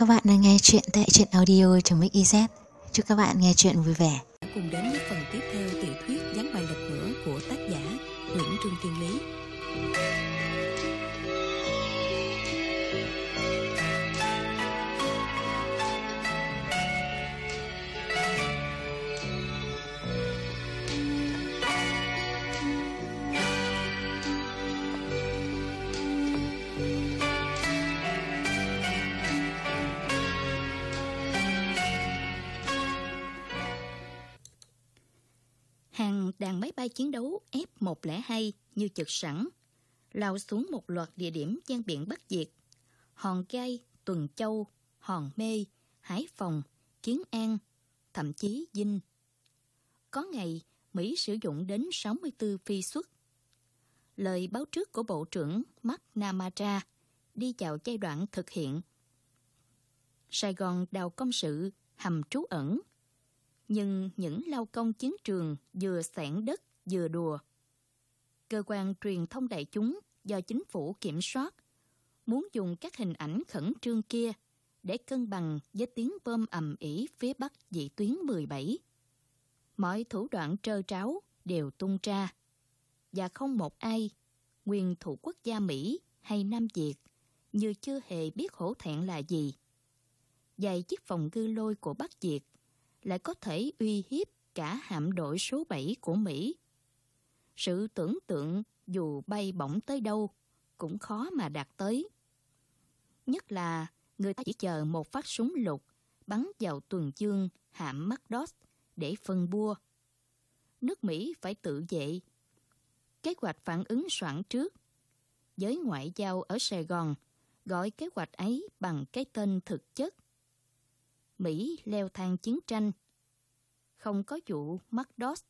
Các bạn đang nghe chuyện tại truyện audio.mix.iz Chúc các bạn nghe chuyện vui vẻ. Cùng đến với phần tiếp theo Hàng đàn máy bay chiến đấu F-102 như chực sẵn, lao xuống một loạt địa điểm gian biển Bắc Việt, Hòn Gai, Tuần Châu, Hòn Mê, Hải Phòng, Kiến An, thậm chí Vinh. Có ngày, Mỹ sử dụng đến 64 phi xuất. Lời báo trước của Bộ trưởng McNamara đi vào giai đoạn thực hiện. Sài Gòn đào công sự, hầm trú ẩn, nhưng những lao công chiến trường vừa sản đất vừa đùa. Cơ quan truyền thông đại chúng do chính phủ kiểm soát muốn dùng các hình ảnh khẩn trương kia để cân bằng với tiếng bơm ầm ỉ phía bắc dị tuyến 17. Mọi thủ đoạn trơ tráo đều tung ra và không một ai, nguyên thủ quốc gia Mỹ hay Nam Việt, như chưa hề biết hổ thẹn là gì. Vài chiếc phòng gư lôi của Bắc Việt lại có thể uy hiếp cả hạm đội số 7 của Mỹ. Sự tưởng tượng dù bay bổng tới đâu cũng khó mà đạt tới. Nhất là người ta chỉ chờ một phát súng lục bắn vào tuần chương hạm MacDoss để phân bua. Nước Mỹ phải tự vệ. Kế hoạch phản ứng soạn trước. Giới ngoại giao ở Sài Gòn gọi kế hoạch ấy bằng cái tên thực chất Mỹ leo thang chiến tranh. Không có vụ Macdos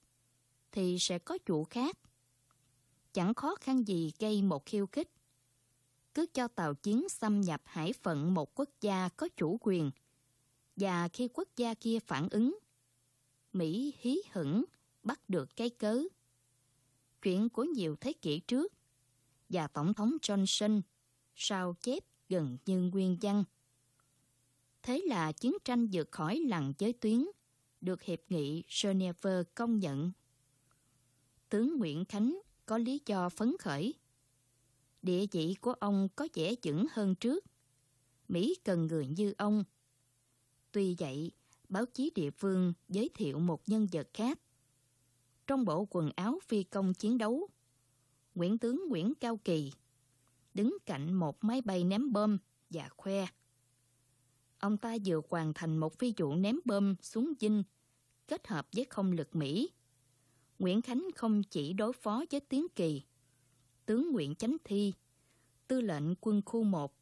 thì sẽ có vụ khác. Chẳng khó khăn gì gây một khiêu khích. Cứ cho tàu chiến xâm nhập hải phận một quốc gia có chủ quyền. Và khi quốc gia kia phản ứng, Mỹ hí hửng bắt được cái cớ. Chuyện của nhiều thế kỷ trước và Tổng thống Johnson sao chép gần như nguyên văn. Thế là chiến tranh vượt khỏi lằn giới tuyến, được Hiệp nghị Geneva công nhận. Tướng Nguyễn Khánh có lý do phấn khởi. Địa vị của ông có vẻ vững hơn trước. Mỹ cần người như ông. Tuy vậy, báo chí địa phương giới thiệu một nhân vật khác. Trong bộ quần áo phi công chiến đấu, Nguyễn tướng Nguyễn Cao Kỳ đứng cạnh một máy bay ném bom và khoe. Ông ta vừa hoàn thành một phi vụ ném bom xuống dinh kết hợp với không lực Mỹ. Nguyễn Khánh không chỉ đối phó với Tiến Kỳ, tướng Nguyễn Chánh Thi, tư lệnh quân khu 1,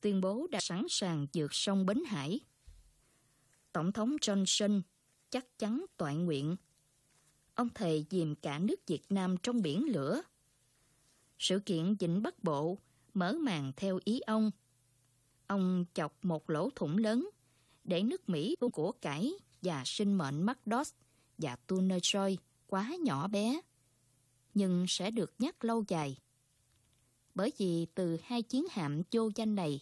tuyên bố đã sẵn sàng vượt sông Bến Hải. Tổng thống Johnson chắc chắn toại nguyện. Ông thề dìm cả nước Việt Nam trong biển lửa. Sự kiện Vịnh Bắc Bộ mở màn theo ý ông. Ông chọc một lỗ thủng lớn để nước Mỹ của cải và sinh mệnh Macdos và Tunerjoy quá nhỏ bé, nhưng sẽ được nhắc lâu dài. Bởi vì từ hai chiến hạm vô danh này,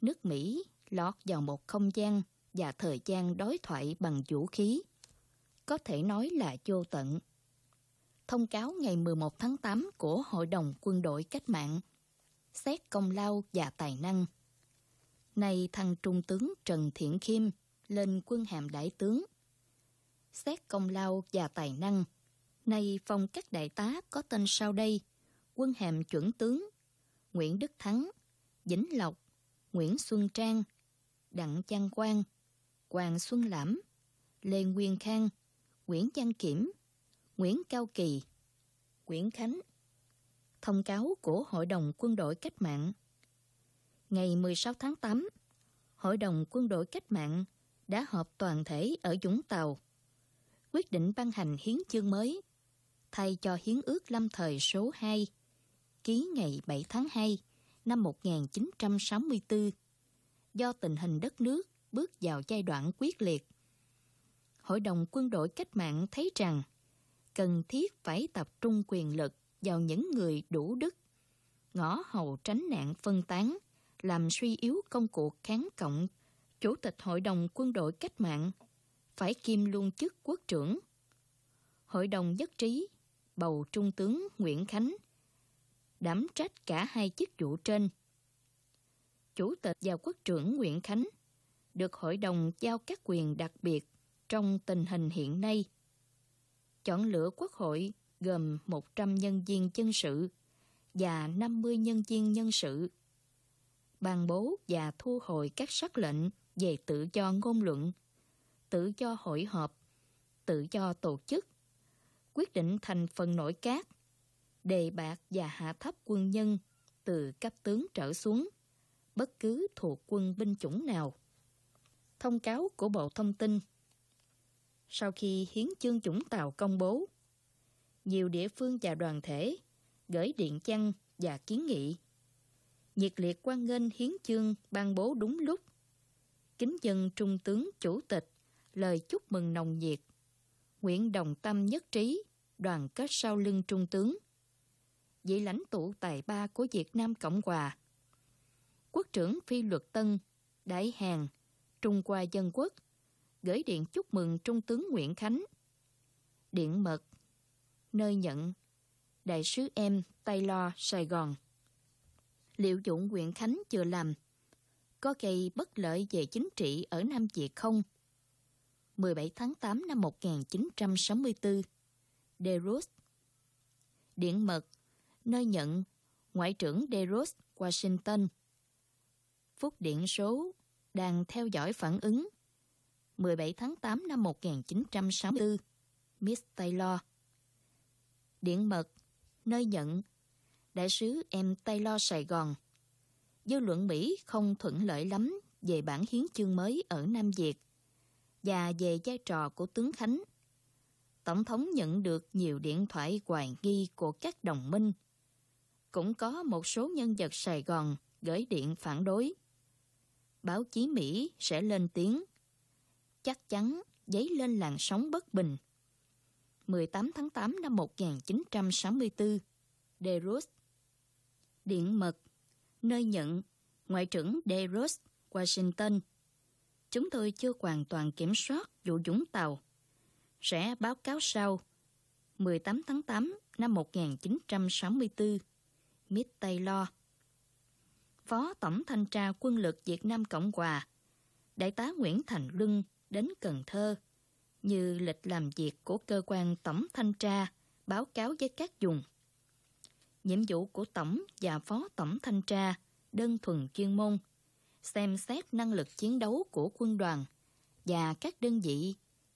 nước Mỹ lọt vào một không gian và thời gian đối thoại bằng vũ khí. Có thể nói là vô tận. Thông cáo ngày 11 tháng 8 của Hội đồng Quân đội Cách mạng xét công lao và tài năng. Này thằng Trung tướng Trần Thiện Khiêm lên quân hàm đại tướng. Xét công lao và tài năng, nay phong các đại tá có tên sau đây, quân hàm chuẩn tướng, Nguyễn Đức Thắng, Vĩnh Lộc, Nguyễn Xuân Trang, Đặng Văn Quang, Hoàng Xuân Lãm, Lê Nguyên Khang, Nguyễn Văn Kiểm, Nguyễn Cao Kỳ, Nguyễn Khánh. Thông cáo của Hội đồng Quân đội Cách mạng Ngày 16 tháng 8, Hội đồng Quân đội Cách mạng đã họp toàn thể ở Dũng Tàu, quyết định ban hành hiến chương mới, thay cho hiến ước lâm thời số 2, ký ngày 7 tháng 2 năm 1964, do tình hình đất nước bước vào giai đoạn quyết liệt. Hội đồng quân đội cách mạng thấy rằng cần thiết phải tập trung quyền lực vào những người đủ đức, ngõ hầu tránh nạn phân tán làm suy yếu công cuộc kháng cộng. Chủ tịch Hội đồng quân đội cách mạng phải kiêm luôn chức quốc trưởng. Hội đồng nhất trí, bầu Trung tướng Nguyễn Khánh đảm trách cả hai chức vụ trên. Chủ tịch và quốc trưởng Nguyễn Khánh được hội đồng giao các quyền đặc biệt trong tình hình hiện nay. Chọn lựa quốc hội gồm 100 nhân viên dân sự và 50 nhân viên nhân sự. Ban bố và thu hồi các sắc lệnh về tự do ngôn luận, tự do hội họp, tự do tổ chức, quyết định thành phần nội các, đề bạc và hạ thấp quân nhân từ cấp tướng trở xuống, bất cứ thuộc quân binh chủng nào. Thông cáo của Bộ Thông tin Sau khi hiến chương chủng tàu công bố, nhiều địa phương và đoàn thể gửi điện chăn và kiến nghị. Nhiệt liệt quan nghênh hiến chương ban bố đúng lúc. Kính dân Trung tướng Chủ tịch lời chúc mừng nồng nhiệt. Nguyện đồng tâm nhất trí, đoàn kết sau lưng Trung tướng. Vị lãnh tụ tài ba của Việt Nam Cộng Hòa. Quốc trưởng Phi Luật Tân, Đại Hàn, Trung Hoa Dân Quốc, gửi điện chúc mừng Trung tướng Nguyễn Khánh. Điện mật, nơi nhận Đại sứ em Taylor, Sài Gòn. Liệu dụng huyện Khánh chưa làm có gây bất lợi về chính trị ở Nam Việt không? 17 tháng 8 năm 1964 Deros Điện mật nơi nhận Ngoại trưởng Deros, Washington. Phút điện số đang theo dõi phản ứng 17 tháng 8 năm 1964 Miss Taylor. Điện mật nơi nhận Đại sứ em Taylor Sài Gòn Dư luận Mỹ không thuận lợi lắm về bản hiến chương mới ở Nam Việt và về vai trò của tướng Khánh. Tổng thống nhận được nhiều điện thoại hoài nghi của các đồng minh. Cũng có một số nhân vật Sài Gòn gửi điện phản đối. Báo chí Mỹ sẽ lên tiếng. Chắc chắn dấy lên làn sóng bất bình. 18 tháng 8 năm 1964, DeRose. Điện mật, nơi nhận Ngoại trưởng DeRose, Washington. Chúng tôi chưa hoàn toàn kiểm soát vụ Dũng Tàu. Sẽ báo cáo sau. 18 tháng 8 năm 1964, Miss Taylor. Phó Tổng Thanh tra Quân lực Việt Nam Cộng Hòa, Đại tá Nguyễn Thành Luân đến Cần Thơ như lịch làm việc của cơ quan tổng thanh tra báo cáo với các vùng. Nhiệm vụ của tổng và phó tổng thanh tra đơn thuần chuyên môn, xem xét năng lực chiến đấu của quân đoàn và các đơn vị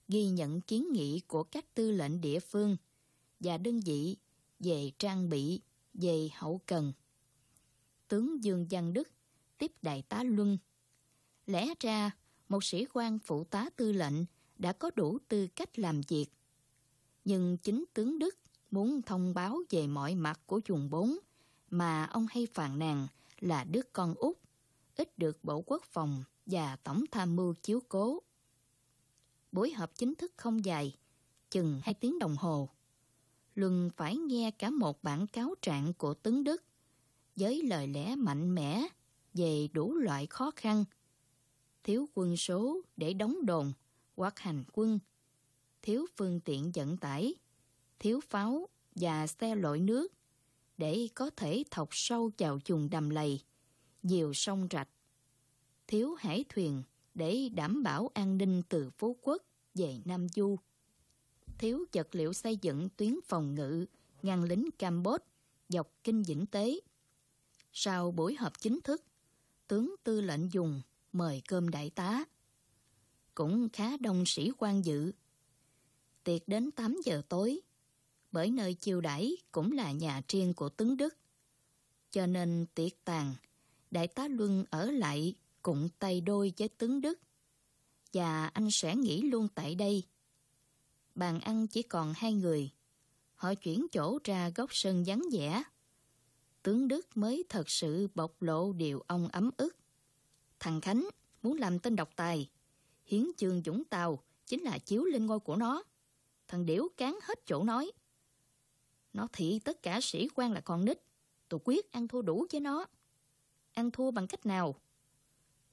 ghi nhận kiến nghị của các tư lệnh địa phương và đơn vị về trang bị, về hậu cần. Tướng Dương Văn Đức tiếp đại tá Luân. Lẽ ra, một sĩ quan phụ tá tư lệnh đã có đủ tư cách làm việc. Nhưng chính tướng Đức muốn thông báo về mọi mặt của vùng bốn mà ông hay phàn nàn là đứa con út, ít được Bộ Quốc phòng và Tổng tham mưu chiếu cố. Buổi họp chính thức không dài, chừng hai tiếng đồng hồ. Luân phải nghe cả một bản cáo trạng của tướng Đức với lời lẽ mạnh mẽ về đủ loại khó khăn. Thiếu quân số để đóng đồn hoặc hành quân, thiếu phương tiện vận tải, thiếu pháo và xe lội nước để có thể thọc sâu vào chuồng đầm lầy, nhiều sông rạch, thiếu hải thuyền để đảm bảo an ninh từ Phú Quốc về Nam Du, thiếu vật liệu xây dựng tuyến phòng ngự ngăn lính Campuchia dọc kinh Vĩnh Tế. Sau buổi họp chính thức, tướng tư lệnh dùng mời cơm đại tá cũng khá đông sĩ quan dự. Tiệc đến 8 giờ tối, bởi nơi chiêu đãi cũng là nhà riêng của tướng Đức. Cho nên tiệc tàn, đại tá Luân ở lại cùng tay đôi với tướng Đức. Và anh sẽ nghỉ luôn tại đây. Bàn ăn chỉ còn hai người. Họ chuyển chỗ ra góc sân vắng vẻ. Tướng Đức mới thật sự bộc lộ điều ông ấm ức. Thằng Khánh muốn làm tên độc tài hiến chương Dũng Tàu chính là chiếu lên ngôi của nó. Thằng Điểu cán hết chỗ nói. Nó thị tất cả sĩ quan là con nít. Tôi quyết ăn thua đủ với nó. Ăn thua bằng cách nào?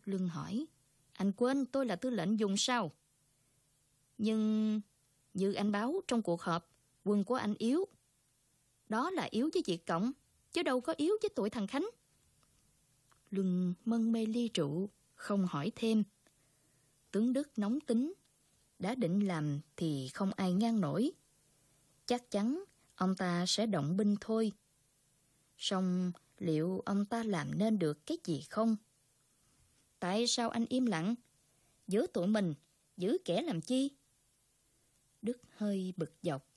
Lương hỏi. Anh quên tôi là tư lệnh dùng sao? Nhưng như anh báo trong cuộc họp, quân của anh yếu. Đó là yếu với Việt Cộng, chứ đâu có yếu với tuổi thằng Khánh. Luân mân mê ly rượu, không hỏi thêm. Tướng Đức nóng tính, đã định làm thì không ai ngăn nổi. Chắc chắn ông ta sẽ động binh thôi. Song liệu ông ta làm nên được cái gì không? Tại sao anh im lặng? giữ tụi mình, giữ kẻ làm chi? Đức hơi bực dọc.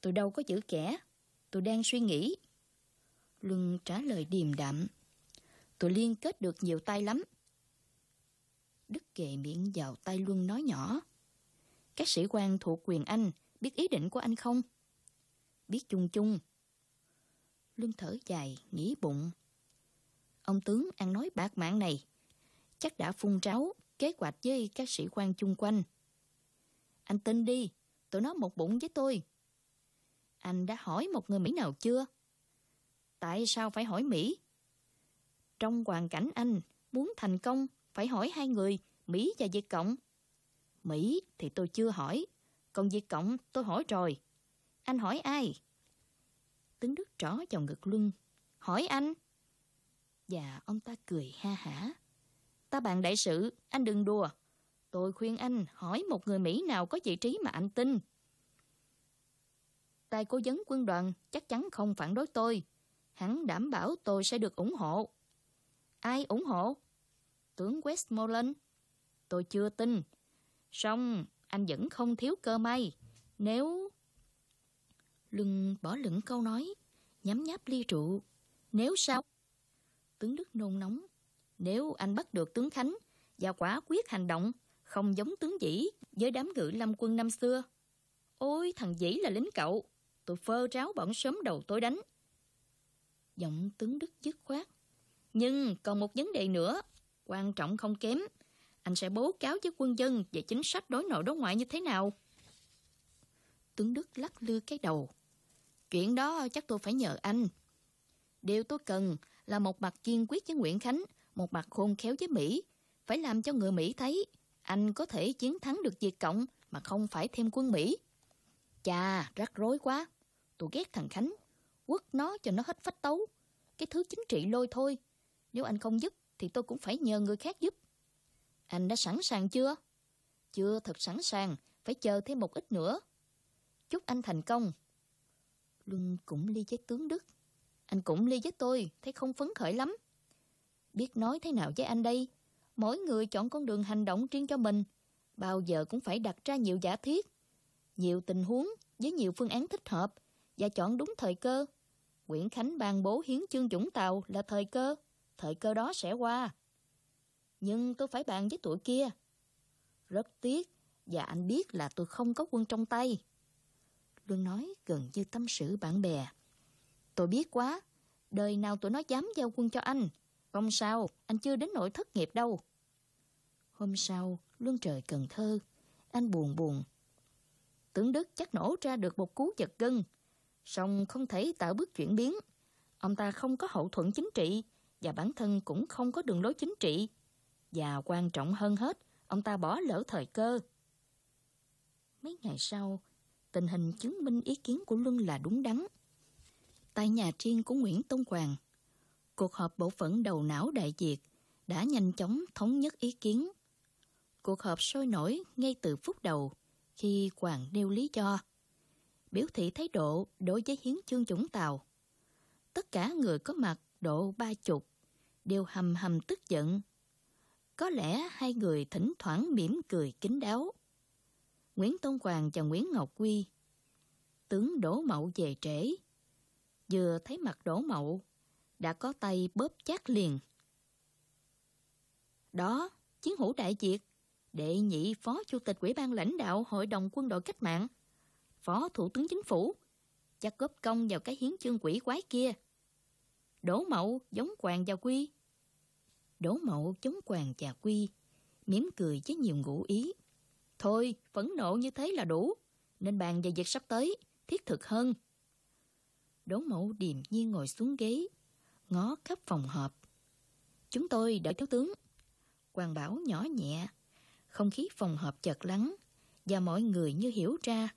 Tôi đâu có giữ kẻ, tôi đang suy nghĩ. Luân trả lời điềm đạm. Tôi liên kết được nhiều tay lắm. Đức kề miệng vào tay Luân nói nhỏ. Các sĩ quan thuộc quyền anh biết ý định của anh không? Biết chung chung. Luân thở dài, nghĩ bụng. Ông tướng ăn nói bạc mạng này, chắc đã phun tráo, kế hoạch với các sĩ quan chung quanh. Anh tin đi, tụi nó một bụng với tôi. Anh đã hỏi một người Mỹ nào chưa? Tại sao phải hỏi Mỹ? Trong hoàn cảnh anh muốn thành công phải hỏi hai người Mỹ và Việt Cộng. Mỹ thì tôi chưa hỏi, còn Việt Cộng tôi hỏi rồi. Anh hỏi ai? Tướng Đức trỏ vào ngực Luân. Hỏi anh. Và ông ta cười ha hả. Ta bạn đại sự, anh đừng đùa. Tôi khuyên anh hỏi một người Mỹ nào có vị trí mà anh tin. Tài cố vấn quân đoàn chắc chắn không phản đối tôi. Hắn đảm bảo tôi sẽ được ủng hộ. Ai ủng hộ? Tướng Westmoreland. Tôi chưa tin. Xong, anh vẫn không thiếu cơ may. Nếu... Lưng bỏ lửng câu nói, nhắm nháp ly rượu. Nếu sao? Tướng Đức nôn nóng. Nếu anh bắt được tướng Khánh và quả quyết hành động, không giống tướng Dĩ với đám ngự lâm quân năm xưa. Ôi, thằng Dĩ là lính cậu. Tôi phơ ráo bọn sớm đầu tối đánh. Giọng tướng Đức dứt khoát. Nhưng còn một vấn đề nữa, quan trọng không kém. Anh sẽ bố cáo với quân dân về chính sách đối nội đối ngoại như thế nào? Tướng Đức lắc lư cái đầu. Chuyện đó chắc tôi phải nhờ anh. Điều tôi cần là một mặt kiên quyết với Nguyễn Khánh, một mặt khôn khéo với Mỹ. Phải làm cho người Mỹ thấy anh có thể chiến thắng được Việt Cộng mà không phải thêm quân Mỹ. Chà, rắc rối quá. Tôi ghét thằng Khánh. Quất nó cho nó hết phách tấu. Cái thứ chính trị lôi thôi. Nếu anh không giúp thì tôi cũng phải nhờ người khác giúp. Anh đã sẵn sàng chưa? Chưa thật sẵn sàng, phải chờ thêm một ít nữa. Chúc anh thành công. Luân cũng ly với tướng Đức. Anh cũng ly với tôi, thấy không phấn khởi lắm. Biết nói thế nào với anh đây? Mỗi người chọn con đường hành động riêng cho mình. Bao giờ cũng phải đặt ra nhiều giả thiết. Nhiều tình huống với nhiều phương án thích hợp và chọn đúng thời cơ. Nguyễn Khánh ban bố hiến chương Dũng Tàu là thời cơ. Thời cơ đó sẽ qua. Nhưng tôi phải bàn với tụi kia. Rất tiếc, và anh biết là tôi không có quân trong tay. Luân nói gần như tâm sự bạn bè. Tôi biết quá, đời nào tụi nó dám giao quân cho anh. Không sao, anh chưa đến nỗi thất nghiệp đâu. Hôm sau, Luân trời Cần Thơ, anh buồn buồn. Tướng Đức chắc nổ ra được một cú giật gân, song không thể tạo bước chuyển biến. Ông ta không có hậu thuẫn chính trị và bản thân cũng không có đường lối chính trị. Và quan trọng hơn hết, ông ta bỏ lỡ thời cơ. Mấy ngày sau, tình hình chứng minh ý kiến của Luân là đúng đắn. Tại nhà riêng của Nguyễn Tông Hoàng, cuộc họp bộ phận đầu não đại diệt đã nhanh chóng thống nhất ý kiến. Cuộc họp sôi nổi ngay từ phút đầu khi Hoàng nêu lý do. Biểu thị thái độ đối với hiến chương chủng tàu. Tất cả người có mặt độ ba chục đều hầm hầm tức giận. Có lẽ hai người thỉnh thoảng mỉm cười kính đáo. Nguyễn Tông Hoàng và Nguyễn Ngọc Quy. Tướng Đỗ Mậu về trễ. Vừa thấy mặt Đỗ Mậu, đã có tay bóp chát liền. Đó, chiến hữu đại diệt, đệ nhị phó chủ tịch ủy ban lãnh đạo hội đồng quân đội cách mạng, phó thủ tướng chính phủ, chắc góp công vào cái hiến chương quỷ quái kia. Đỗ Mậu giống Quàng và Quy. Đỗ Mậu chống Quàng và Quy, mỉm cười với nhiều ngụ ý. Thôi, phẫn nộ như thế là đủ, nên bàn về việc sắp tới, thiết thực hơn. Đỗ mẫu điềm nhiên ngồi xuống ghế, ngó khắp phòng họp. Chúng tôi đợi thiếu tướng. Quang Bảo nhỏ nhẹ. Không khí phòng họp chợt lắng và mọi người như hiểu ra.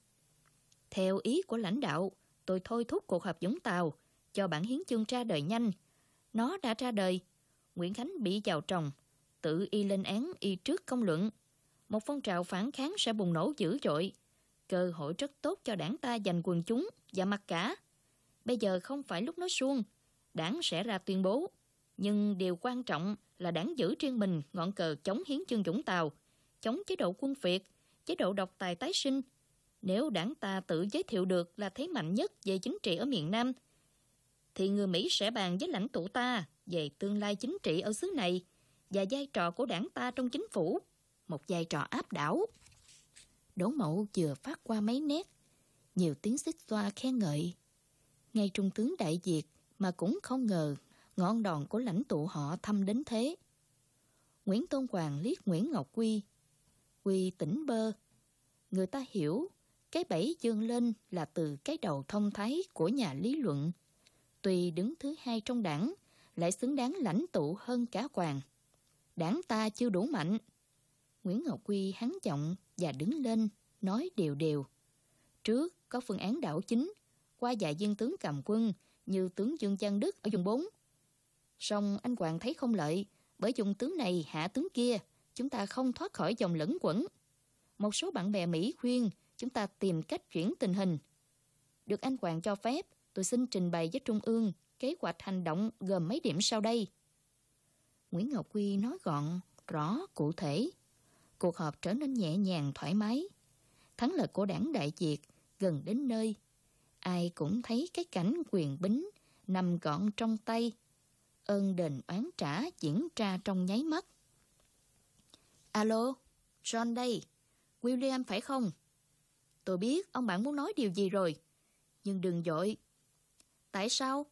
Theo ý của lãnh đạo, tôi thôi thúc cuộc họp Dũng Tàu cho bản hiến chương ra đời nhanh. Nó đã ra đời. Nguyễn Khánh bị vào trồng, tự y lên án y trước công luận. Một phong trào phản kháng sẽ bùng nổ dữ dội. Cơ hội rất tốt cho đảng ta giành quần chúng và mặt cả. Bây giờ không phải lúc nói suông, đảng sẽ ra tuyên bố. Nhưng điều quan trọng là đảng giữ riêng mình ngọn cờ chống hiến chương Dũng Tàu, chống chế độ quân phiệt, chế độ độc tài tái sinh. Nếu đảng ta tự giới thiệu được là thế mạnh nhất về chính trị ở miền Nam, thì người Mỹ sẽ bàn với lãnh tụ ta về tương lai chính trị ở xứ này và vai trò của đảng ta trong chính phủ, một vai trò áp đảo. Đỗ Mậu vừa phát qua mấy nét, nhiều tiếng xích xoa khen ngợi. Ngay Trung tướng Đại diệt mà cũng không ngờ ngọn đòn của lãnh tụ họ thăm đến thế. Nguyễn Tôn Hoàng liếc Nguyễn Ngọc Quy. Quy tỉnh bơ. Người ta hiểu cái bẫy dương lên là từ cái đầu thông thái của nhà lý luận. Tuy đứng thứ hai trong đảng, lại xứng đáng lãnh tụ hơn cả Hoàng. Đảng ta chưa đủ mạnh. Nguyễn Ngọc Quy hắn giọng và đứng lên, nói đều đều. Trước có phương án đảo chính, qua vài viên tướng cầm quân như tướng Dương Trang Đức ở vùng 4. Song anh Hoàng thấy không lợi, bởi dùng tướng này hạ tướng kia, chúng ta không thoát khỏi dòng lẫn quẩn. Một số bạn bè Mỹ khuyên chúng ta tìm cách chuyển tình hình. Được anh Hoàng cho phép, tôi xin trình bày với Trung ương kế hoạch hành động gồm mấy điểm sau đây. Nguyễn Ngọc Quy nói gọn, rõ, cụ thể. Cuộc họp trở nên nhẹ nhàng, thoải mái. Thắng lợi của đảng Đại Việt gần đến nơi. Ai cũng thấy cái cảnh quyền bính nằm gọn trong tay. Ơn đền oán trả diễn ra trong nháy mắt. Alo, John đây. William phải không? Tôi biết ông bạn muốn nói điều gì rồi. Nhưng đừng dội. Tại sao?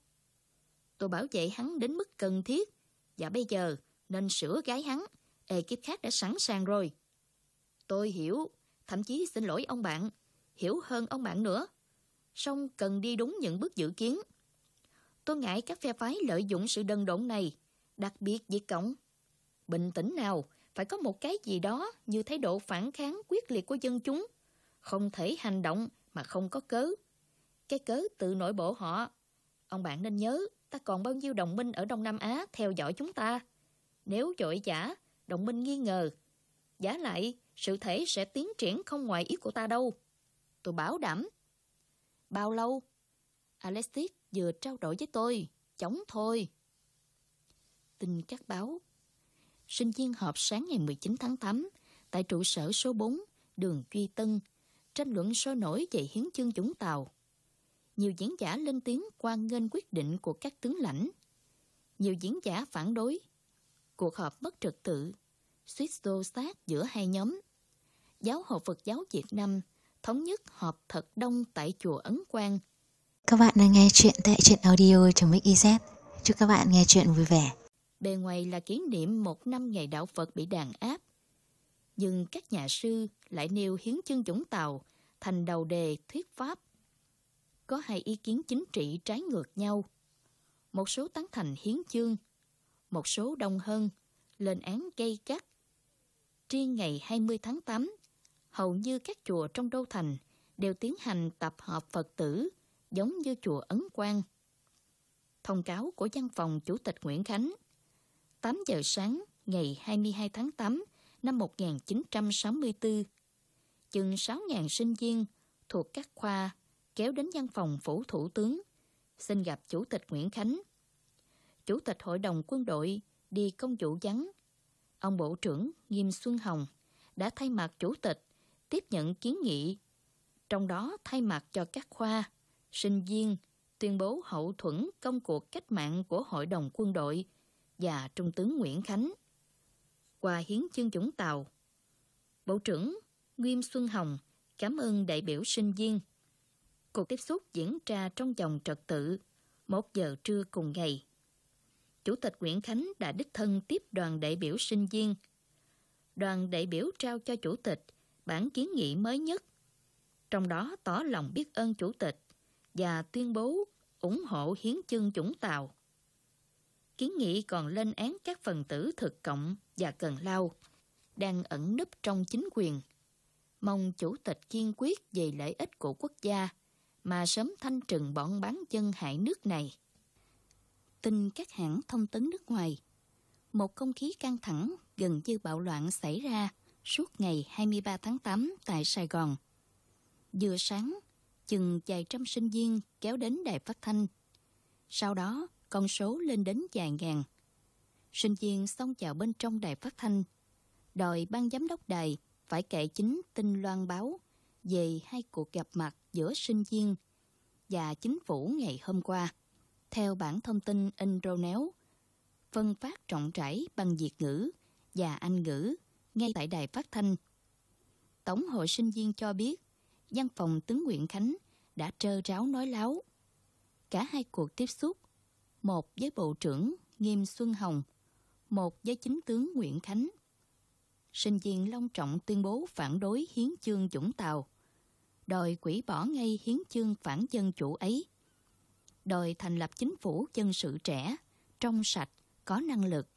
Tôi bảo vệ hắn đến mức cần thiết. Và bây giờ nên sửa gái hắn. Ekip khác đã sẵn sàng rồi. Tôi hiểu. Thậm chí xin lỗi ông bạn. Hiểu hơn ông bạn nữa. Song cần đi đúng những bước dự kiến. Tôi ngại các phe phái lợi dụng sự đần độn này. Đặc biệt với Cộng. Bình tĩnh nào. Phải có một cái gì đó như thái độ phản kháng quyết liệt của dân chúng. Không thể hành động mà không có cớ. Cái cớ tự nội bộ họ. Ông bạn nên nhớ, ta còn bao nhiêu đồng minh ở Đông Nam Á theo dõi chúng ta. Nếu dội giả, đồng minh nghi ngờ. Giả lại, sự thể sẽ tiến triển không ngoài ý của ta đâu. Tôi bảo đảm. Bao lâu? Alexis vừa trao đổi với tôi. Chống thôi. Tin các báo. Sinh viên họp sáng ngày 19 tháng 8 tại trụ sở số 4, đường Duy Tân, tranh luận sôi nổi về hiến chương chúng Tàu. Nhiều diễn giả lên tiếng quan nghênh quyết định của các tướng lãnh. Nhiều diễn giả phản đối. Cuộc họp mất trật tự, suýt xô sát giữa hai nhóm. Giáo hội Phật giáo Việt Nam thống nhất họp thật đông tại chùa Ấn Quang. Các bạn đang nghe chuyện tại truyện audio.mix.iz. Chúc các bạn nghe chuyện vui vẻ. Bề ngoài là kỷ niệm một năm ngày đạo Phật bị đàn áp. Nhưng các nhà sư lại nêu hiến chương Vũng Tàu thành đầu đề thuyết pháp. Có hai ý kiến chính trị trái ngược nhau. Một số tán thành hiến chương, một số đông hơn, lên án gây gắt. Riêng ngày 20 tháng 8, hầu như các chùa trong đô thành đều tiến hành tập hợp Phật tử giống như chùa Ấn Quang. Thông cáo của văn phòng Chủ tịch Nguyễn Khánh 8 giờ sáng ngày 22 tháng 8 năm 1964, chừng 6.000 sinh viên thuộc các khoa kéo đến văn phòng phủ thủ tướng, xin gặp Chủ tịch Nguyễn Khánh. Chủ tịch Hội đồng quân đội đi công vụ vắng. Ông Bộ trưởng Nghiêm Xuân Hồng đã thay mặt Chủ tịch tiếp nhận kiến nghị, trong đó thay mặt cho các khoa, sinh viên tuyên bố hậu thuẫn công cuộc cách mạng của Hội đồng quân đội và Trung tướng Nguyễn Khánh. Qua hiến chương Dũng Tàu, Bộ trưởng Nghiêm Xuân Hồng cảm ơn đại biểu sinh viên. Cuộc tiếp xúc diễn ra trong dòng trật tự, một giờ trưa cùng ngày. Chủ tịch Nguyễn Khánh đã đích thân tiếp đoàn đại biểu sinh viên. Đoàn đại biểu trao cho Chủ tịch bản kiến nghị mới nhất, trong đó tỏ lòng biết ơn Chủ tịch và tuyên bố ủng hộ hiến chương chủng Tàu. kiến nghị còn lên án các phần tử thực cộng và cần lao, đang ẩn núp trong chính quyền. Mong chủ tịch kiên quyết về lợi ích của quốc gia, mà sớm thanh trừng bọn bán chân hại nước này. Tin các hãng thông tấn nước ngoài Một không khí căng thẳng gần như bạo loạn xảy ra suốt ngày 23 tháng 8 tại Sài Gòn. Vừa sáng, chừng vài trăm sinh viên kéo đến đài phát thanh. Sau đó, con số lên đến vài ngàn. Sinh viên xông vào bên trong đài phát thanh, đòi ban giám đốc đài phải kệ chính tin loan báo về hai cuộc gặp mặt giữa sinh viên và chính phủ ngày hôm qua. Theo bản thông tin in rô néo, phân phát trọng trải bằng Việt ngữ và Anh ngữ ngay tại đài phát thanh. Tổng hội sinh viên cho biết, văn phòng tướng Nguyễn Khánh đã trơ ráo nói láo. Cả hai cuộc tiếp xúc, một với Bộ trưởng Nghiêm Xuân Hồng, một với chính tướng Nguyễn Khánh. Sinh viên long trọng tuyên bố phản đối hiến chương Dũng Tàu, đòi quỷ bỏ ngay hiến chương phản dân chủ ấy, đòi thành lập chính phủ dân sự trẻ, trong sạch, có năng lực.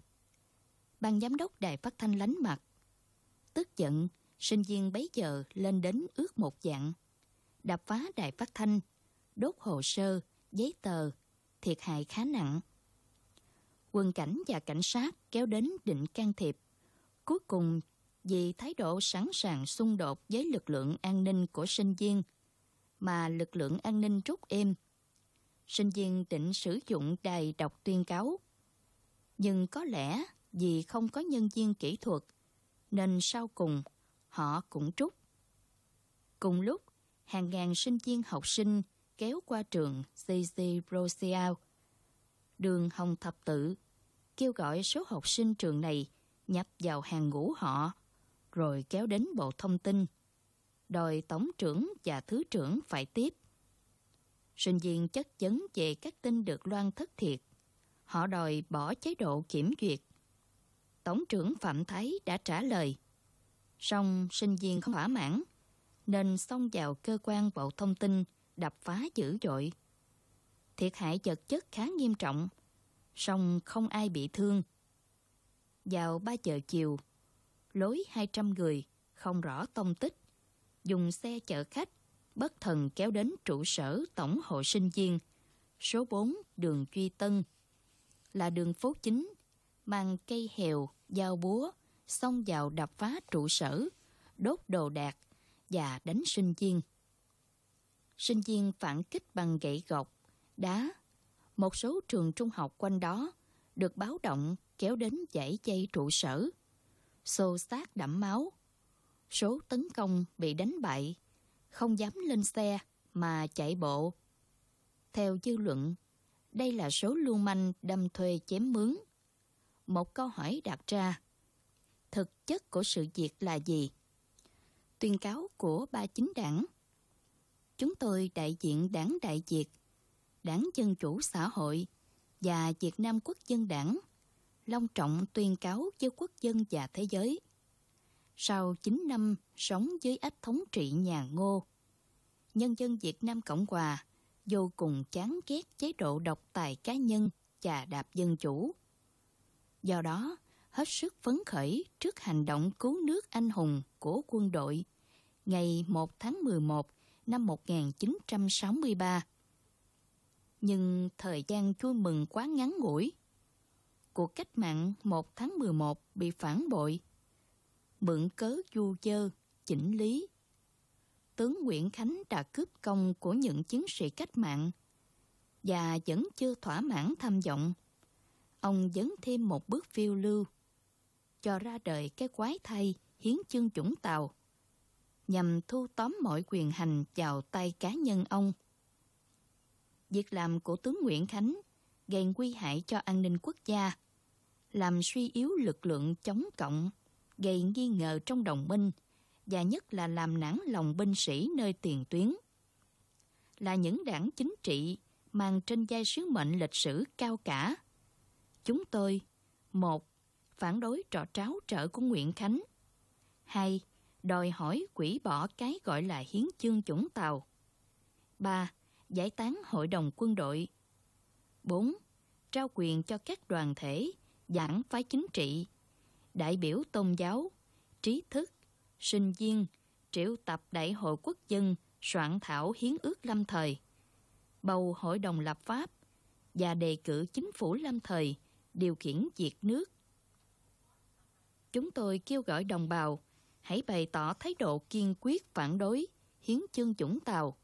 Ban giám đốc đài phát thanh lánh mặt. Tức giận, sinh viên bấy giờ lên đến ước một dạng đập phá đài phát thanh, đốt hồ sơ, giấy tờ, thiệt hại khá nặng. Quân cảnh và cảnh sát kéo đến định can thiệp. Cuối cùng, vì thái độ sẵn sàng xung đột với lực lượng an ninh của sinh viên, mà lực lượng an ninh rút êm. Sinh viên định sử dụng đài đọc tuyên cáo. Nhưng có lẽ vì không có nhân viên kỹ thuật, nên sau cùng họ cũng trút. Cùng lúc, hàng ngàn sinh viên học sinh kéo qua trường CC Roseau. Đường Hồng Thập Tự kêu gọi số học sinh trường này nhập vào hàng ngũ họ, rồi kéo đến Bộ Thông tin, đòi Tổng trưởng và Thứ trưởng phải tiếp. Sinh viên chất vấn về các tin được loan thất thiệt. Họ đòi bỏ chế độ kiểm duyệt. Tổng trưởng Phạm Thái đã trả lời. Song sinh viên không thỏa mãn nên xông vào cơ quan Bộ Thông tin đập phá dữ dội. Thiệt hại vật chất khá nghiêm trọng, song không ai bị thương. Vào 3 giờ chiều, lối 200 người, không rõ tông tích, dùng xe chở khách, bất thần kéo đến trụ sở Tổng hội sinh viên, số 4 đường Duy Tân, là đường phố chính, mang cây hèo, dao búa, xông vào đập phá trụ sở, đốt đồ đạc, và đánh sinh viên. Sinh viên phản kích bằng gậy gọc, đá. Một số trường trung học quanh đó được báo động kéo đến dãy dây trụ sở. Xô xác đẫm máu. Số tấn công bị đánh bại, không dám lên xe mà chạy bộ. Theo dư luận, đây là số lưu manh đâm thuê chém mướn. Một câu hỏi đặt ra, thực chất của sự việc là gì? tuyên cáo của ba chính đảng. Chúng tôi đại diện đảng Đại Việt, đảng Dân Chủ Xã Hội và Việt Nam Quốc dân đảng long trọng tuyên cáo với quốc dân và thế giới. Sau 9 năm sống dưới ách thống trị nhà Ngô, nhân dân Việt Nam Cộng Hòa vô cùng chán ghét chế độ độc tài cá nhân chà đạp dân chủ. Do đó, hết sức phấn khởi trước hành động cứu nước anh hùng của quân đội ngày 1 tháng 11 năm 1963. Nhưng thời gian vui mừng quá ngắn ngủi. Cuộc cách mạng 1 tháng 11 bị phản bội. Mượn cớ du dơ, chỉnh lý. Tướng Nguyễn Khánh đã cướp công của những chiến sĩ cách mạng và vẫn chưa thỏa mãn tham vọng. Ông dấn thêm một bước phiêu lưu cho ra đời cái quái thay hiến chương chủng tàu nhằm thu tóm mọi quyền hành vào tay cá nhân ông. Việc làm của tướng Nguyễn Khánh gây nguy hại cho an ninh quốc gia, làm suy yếu lực lượng chống cộng, gây nghi ngờ trong đồng minh và nhất là làm nản lòng binh sĩ nơi tiền tuyến. Là những đảng chính trị mang trên vai sứ mệnh lịch sử cao cả. Chúng tôi, một, phản đối trò tráo trở của Nguyễn Khánh. Hai, đòi hỏi quỷ bỏ cái gọi là hiến chương chủng tàu. ba Giải tán hội đồng quân đội. bốn trao quyền cho các đoàn thể, giảng phái chính trị, đại biểu tôn giáo, trí thức, sinh viên, triệu tập đại hội quốc dân soạn thảo hiến ước lâm thời, bầu hội đồng lập pháp và đề cử chính phủ lâm thời điều khiển diệt nước. Chúng tôi kêu gọi đồng bào hãy bày tỏ thái độ kiên quyết phản đối hiến chương chủng tàu.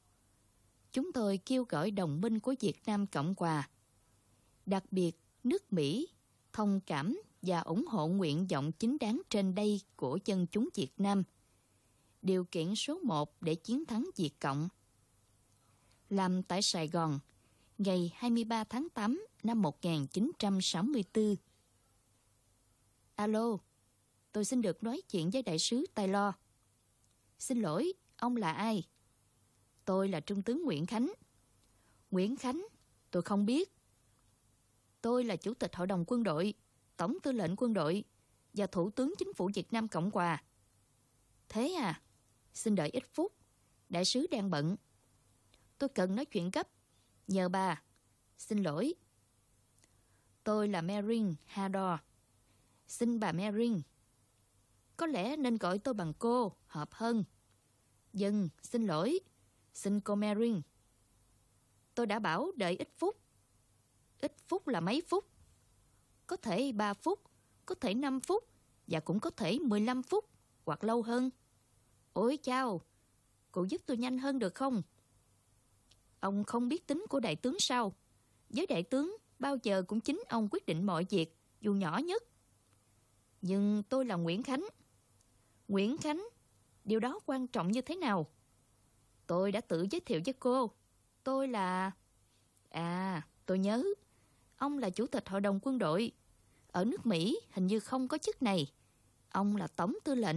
Chúng tôi kêu gọi đồng minh của Việt Nam Cộng Hòa, đặc biệt nước Mỹ, thông cảm và ủng hộ nguyện vọng chính đáng trên đây của dân chúng Việt Nam. Điều kiện số 1 để chiến thắng Việt Cộng. Làm tại Sài Gòn, ngày 23 tháng 8 năm 1964. Alo, tôi xin được nói chuyện với đại sứ Taylor. Xin lỗi, ông là ai? Tôi là Trung tướng Nguyễn Khánh. Nguyễn Khánh, tôi không biết. Tôi là Chủ tịch Hội đồng quân đội, Tổng tư lệnh quân đội và Thủ tướng Chính phủ Việt Nam Cộng Hòa. Thế à, xin đợi ít phút. Đại sứ đang bận. Tôi cần nói chuyện gấp. Nhờ bà. Xin lỗi. Tôi là Marin Hador. Xin bà Marin. Có lẽ nên gọi tôi bằng cô, hợp hơn. Dân, xin lỗi. Xin cô Marin. Tôi đã bảo đợi ít phút. Ít phút là mấy phút? Có thể 3 phút, có thể 5 phút và cũng có thể 15 phút hoặc lâu hơn. Ôi chao, cụ giúp tôi nhanh hơn được không? Ông không biết tính của đại tướng sao? Với đại tướng, bao giờ cũng chính ông quyết định mọi việc, dù nhỏ nhất. Nhưng tôi là Nguyễn Khánh. Nguyễn Khánh, điều đó quan trọng như thế nào? Tôi đã tự giới thiệu với cô. Tôi là... À, tôi nhớ. Ông là chủ tịch hội đồng quân đội. Ở nước Mỹ hình như không có chức này. Ông là tổng tư lệnh.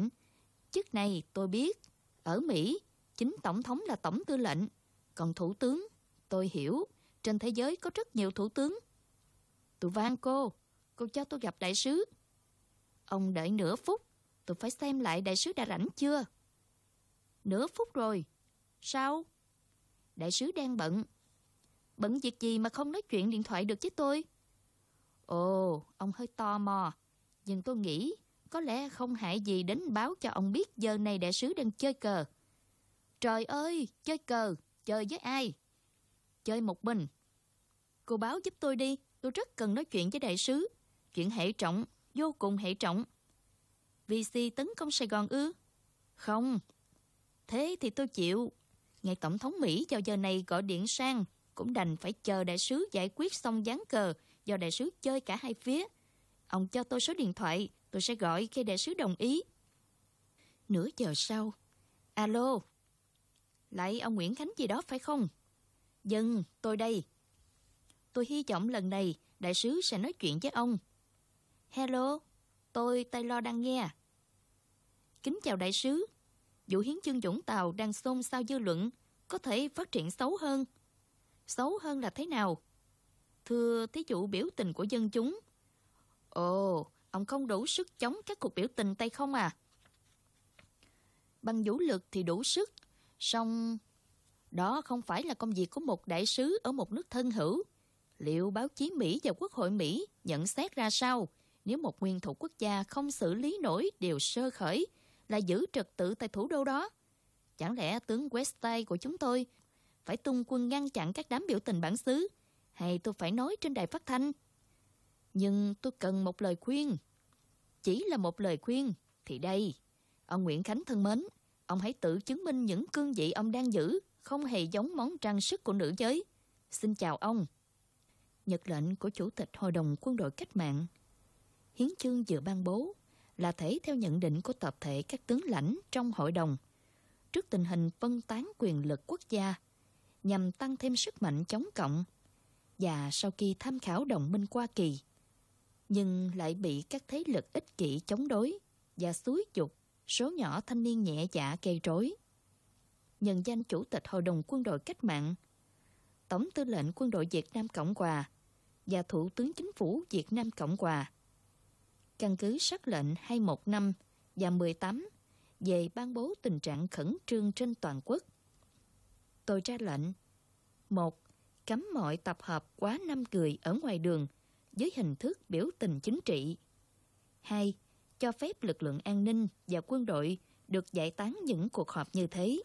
Chức này tôi biết. Ở Mỹ, chính tổng thống là tổng tư lệnh. Còn thủ tướng, tôi hiểu. Trên thế giới có rất nhiều thủ tướng. Tôi van cô, cô cho tôi gặp đại sứ. Ông đợi nửa phút, tôi phải xem lại đại sứ đã rảnh chưa. Nửa phút rồi. Sao? Đại sứ đang bận. Bận việc gì mà không nói chuyện điện thoại được với tôi? Ồ, ông hơi tò mò. Nhưng tôi nghĩ có lẽ không hại gì đến báo cho ông biết giờ này đại sứ đang chơi cờ. Trời ơi, chơi cờ, chơi với ai? Chơi một mình. Cô báo giúp tôi đi, tôi rất cần nói chuyện với đại sứ. Chuyện hệ trọng, vô cùng hệ trọng. VC tấn công Sài Gòn ư? Không. Thế thì tôi chịu. Ngài Tổng thống Mỹ vào giờ này gọi điện sang, cũng đành phải chờ đại sứ giải quyết xong dán cờ do đại sứ chơi cả hai phía. Ông cho tôi số điện thoại, tôi sẽ gọi khi đại sứ đồng ý. Nửa giờ sau, alo, lại ông Nguyễn Khánh gì đó phải không? Dân, tôi đây. Tôi hy vọng lần này đại sứ sẽ nói chuyện với ông. Hello, tôi Taylor đang nghe. Kính chào đại sứ. Vụ hiến chương Dũng Tàu đang xôn xao dư luận, có thể phát triển xấu hơn. Xấu hơn là thế nào? Thưa thí dụ biểu tình của dân chúng. Ồ, ông không đủ sức chống các cuộc biểu tình tay không à? Bằng vũ lực thì đủ sức, song đó không phải là công việc của một đại sứ ở một nước thân hữu. Liệu báo chí Mỹ và Quốc hội Mỹ nhận xét ra sao nếu một nguyên thủ quốc gia không xử lý nổi điều sơ khởi là giữ trật tự tại thủ đô đó? Chẳng lẽ tướng Westside của chúng tôi phải tung quân ngăn chặn các đám biểu tình bản xứ hay tôi phải nói trên đài phát thanh? Nhưng tôi cần một lời khuyên. Chỉ là một lời khuyên thì đây, ông Nguyễn Khánh thân mến, ông hãy tự chứng minh những cương vị ông đang giữ không hề giống món trang sức của nữ giới. Xin chào ông. Nhật lệnh của Chủ tịch Hội đồng Quân đội Cách mạng Hiến chương vừa ban bố là thể theo nhận định của tập thể các tướng lãnh trong hội đồng trước tình hình phân tán quyền lực quốc gia nhằm tăng thêm sức mạnh chống cộng và sau khi tham khảo đồng minh Hoa Kỳ nhưng lại bị các thế lực ích kỷ chống đối và xúi dục số nhỏ thanh niên nhẹ dạ gây rối nhận danh Chủ tịch Hội đồng Quân đội Cách mạng, Tổng tư lệnh Quân đội Việt Nam Cộng Hòa và Thủ tướng Chính phủ Việt Nam Cộng Hòa. Căn cứ sắc lệnh 215 và 18 về ban bố tình trạng khẩn trương trên toàn quốc. Tôi ra lệnh một Cấm mọi tập hợp quá 5 người ở ngoài đường dưới hình thức biểu tình chính trị. 2. Cho phép lực lượng an ninh và quân đội được giải tán những cuộc họp như thế.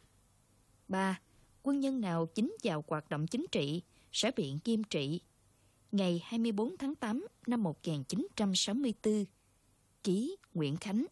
3. Quân nhân nào chính vào hoạt động chính trị sẽ bị nghiêm trị. Ngày 24 tháng 8 năm 1964, ký Nguyễn Khánh